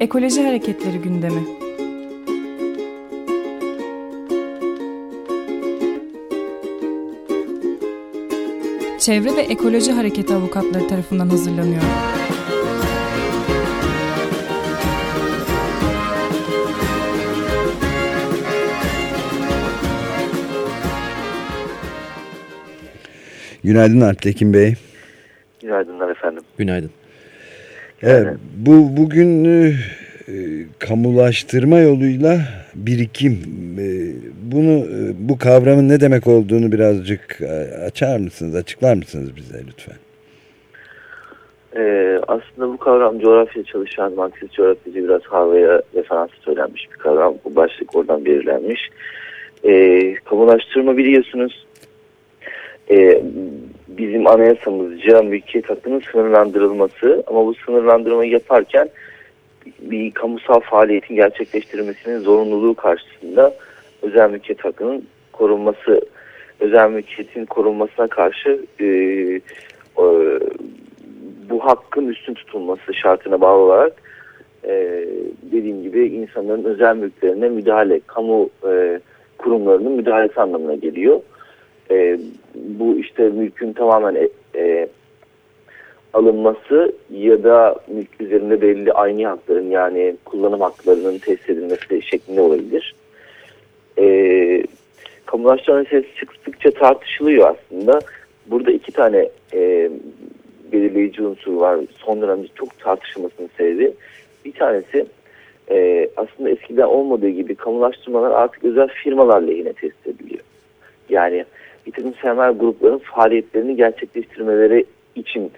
Ekoloji Hareketleri gündemi. Çevre ve Ekoloji Hareketi avukatları tarafından hazırlanıyor. Günaydın Alptekin Bey. Günaydınlar efendim. Günaydın. Evet, bu bugün e, kamulaştırma yoluyla birikim. E, bunu e, bu kavramın ne demek olduğunu birazcık e, açar mısınız, açıklar mısınız bize lütfen? Ee, aslında bu kavram coğrafya çalışan Marksist coğrafyacı biraz Harvey'e referans söylenmiş bir kavram. Bu başlık oradan belirlenmiş. Ee, kamulaştırma biliyorsunuz e, bizim anayasamızca mülkiyet hakkının sınırlandırılması ama bu sınırlandırmayı yaparken bir kamusal faaliyetin gerçekleştirilmesinin zorunluluğu karşısında özel mülkiyet hakkının korunması, özel mülkiyetin korunmasına karşı e, e, bu hakkın üstün tutulması şartına bağlı olarak e, dediğim gibi insanların özel mülklerine müdahale, kamu e, kurumlarının müdahalesi anlamına geliyor. E, bu işte mülkün tamamen e, e, alınması ya da mülk üzerinde belli aynı hakların yani kullanım haklarının tesis edilmesi şeklinde olabilir. E, kamulaştırma meselesi sıkça tartışılıyor aslında. Burada iki tane e, belirleyici unsur var. Son dönemde çok tartışılmasının sebebi. Bir tanesi e, aslında eskiden olmadığı gibi kamulaştırmalar artık özel firmalar lehine tesis ediliyor. Yani bir takım sermaye grupların faaliyetlerini gerçekleştirmeleri için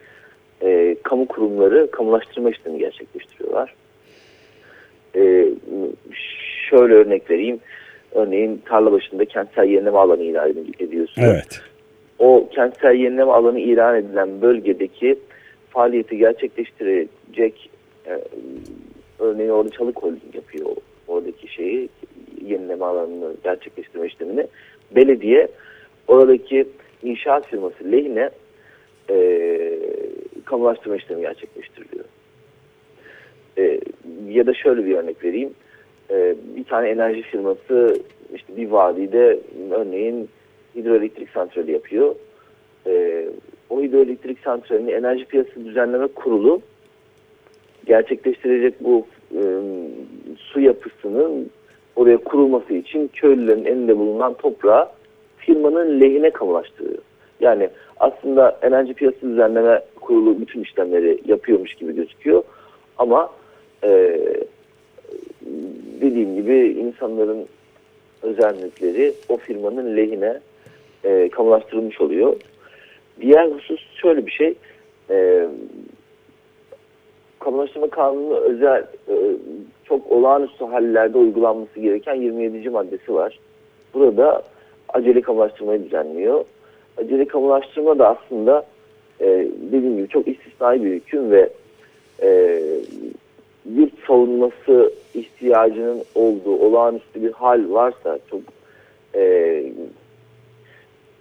e, kamu kurumları kamulaştırma işlemi gerçekleştiriyorlar. E, şöyle örnek vereyim. Örneğin tarla başında kentsel yenileme alanı ilan ediyorsunuz. Evet. O kentsel yenileme alanı ilan edilen bölgedeki faaliyeti gerçekleştirecek e, örneğin orada Çalık Holding yapıyor oradaki şeyi yenileme alanını gerçekleştirme işlemini. Belediye oradaki inşaat firması lehine e, kamulaştırma işlemi gerçekleştiriliyor. E, ya da şöyle bir örnek vereyim. E, bir tane enerji firması işte bir vadide örneğin hidroelektrik santrali yapıyor. E, o hidroelektrik santralini enerji piyasası düzenleme kurulu gerçekleştirecek bu e, su yapısının oraya kurulması için köylülerin elinde bulunan toprağı firmanın lehine kamulaştırıyor. Yani aslında enerji piyasası düzenleme kurulu bütün işlemleri yapıyormuş gibi gözüküyor. Ama e, dediğim gibi insanların özel mülkleri o firmanın lehine e, kamulaştırılmış oluyor. Diğer husus şöyle bir şey. E, kamulaştırma kanunu özel e, çok olağanüstü hallerde uygulanması gereken 27. maddesi var. Burada acele kamulaştırmayı düzenliyor. Acele kamulaştırma da aslında e, dediğim gibi çok istisnai bir hüküm ve e, yurt savunması ihtiyacının olduğu olağanüstü bir hal varsa çok e,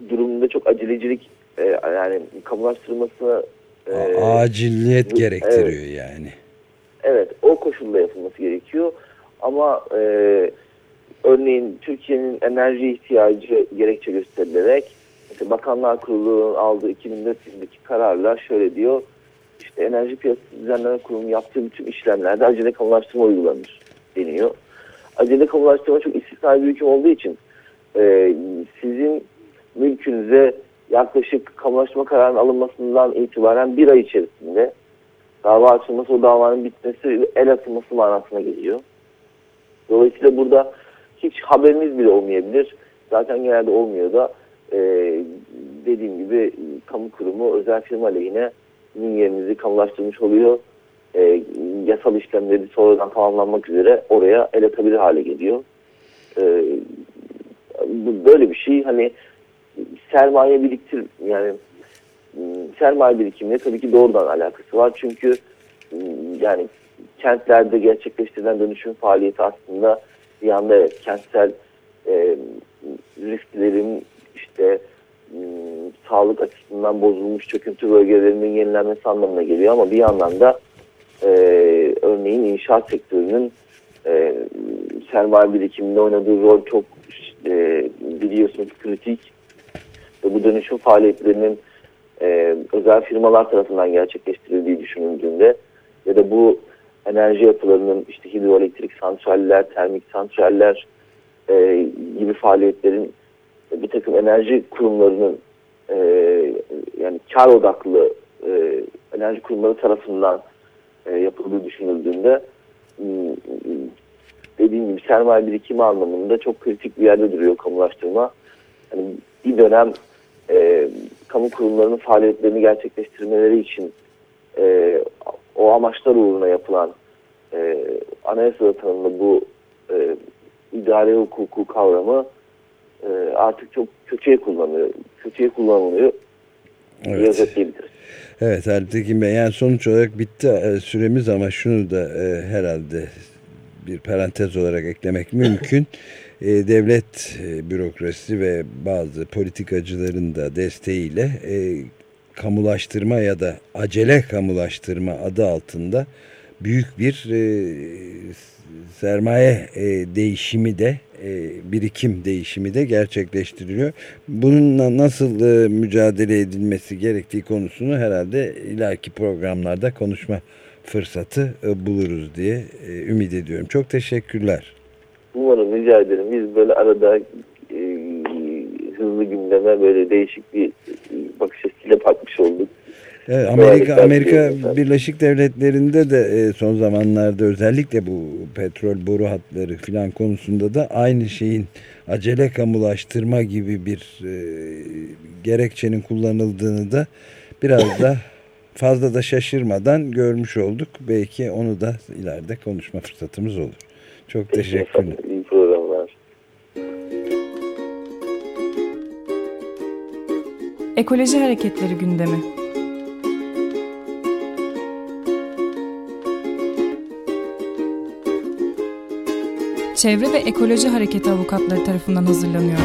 durumunda çok acelecilik e, yani kamulaştırmasına e, aciliyet gerektiriyor evet, yani. Evet o koşulda yapılması gerekiyor ama e, örneğin Türkiye'nin enerji ihtiyacı gerekçe gösterilerek işte Bakanlar Kurulu'nun aldığı 2004 yılındaki kararla şöyle diyor işte Enerji Piyasası Düzenleme Kurulu'nun yaptığı bütün işlemlerde acele kamulaştırma uygulanır deniyor. Acele kamulaştırma çok istisnai bir hüküm olduğu için e, sizin mülkünüze yaklaşık kamulaştırma kararının alınmasından itibaren bir ay içerisinde dava açılması, o davanın bitmesi el atılması manasına geliyor. Dolayısıyla burada hiç haberiniz bile olmayabilir. Zaten genelde olmuyor da e, dediğim gibi kamu kurumu özel firma lehine yerinizi kamulaştırmış oluyor. E, yasal işlemleri sonradan tamamlanmak üzere oraya el atabilir hale geliyor. E, böyle bir şey hani sermaye biriktir yani sermaye birikimine tabii ki doğrudan alakası var. Çünkü yani kentlerde gerçekleştirilen dönüşüm faaliyeti aslında bir yanda evet kentsel e, risklerin işte e, sağlık açısından bozulmuş çöküntü bölgelerinin yenilenmesi anlamına geliyor ama bir yandan da e, örneğin inşaat sektörünün e, sermaye birikiminde oynadığı rol çok e, biliyorsunuz kritik. Ve bu dönüşüm faaliyetlerinin e, özel firmalar tarafından gerçekleştirildiği düşünüldüğünde ya da bu enerji yapılarının işte hidroelektrik santraller, termik santraller e, gibi faaliyetlerin bir takım enerji kurumlarının e, yani kar odaklı e, enerji kurumları tarafından e, yapıldığı düşünüldüğünde dediğim gibi sermaye birikimi anlamında çok kritik bir yerde duruyor kamulaştırma. Yani bir dönem e, kamu kurumlarının faaliyetlerini gerçekleştirmeleri için e, o amaçlar uğruna yapılan e, anayasada tanımlı bu e, idare hukuku kavramı e, artık çok kötüye kullanılıyor. Kötüye kullanılıyor. Evet. Özetleyebiliriz. Evet Alptekin Bey yani sonuç olarak bitti e, süremiz ama şunu da e, herhalde bir parantez olarak eklemek mümkün. E, devlet e, bürokrasi ve bazı politikacıların da desteğiyle e, kamulaştırma ya da acele kamulaştırma adı altında büyük bir e, sermaye e, değişimi de e, birikim değişimi de gerçekleştiriliyor. Bununla nasıl e, mücadele edilmesi gerektiği konusunu herhalde ileriki programlarda konuşma fırsatı e, buluruz diye e, ümit ediyorum. Çok teşekkürler. Umarım rica ederim. Biz böyle arada e, hızlı gündeme böyle değişik bir bakış açısıyla bakmış olduk. Evet, Amerika Amerika Birleşik Devletleri'nde de e, son zamanlarda özellikle bu petrol boru hatları filan konusunda da aynı şeyin acele kamulaştırma gibi bir e, gerekçenin kullanıldığını da biraz da fazla da şaşırmadan görmüş olduk. Belki onu da ileride konuşma fırsatımız olur. Çok teşekkürler. Ekoloji Hareketleri gündemi. Çevre ve Ekoloji Hareketi avukatları tarafından hazırlanıyor.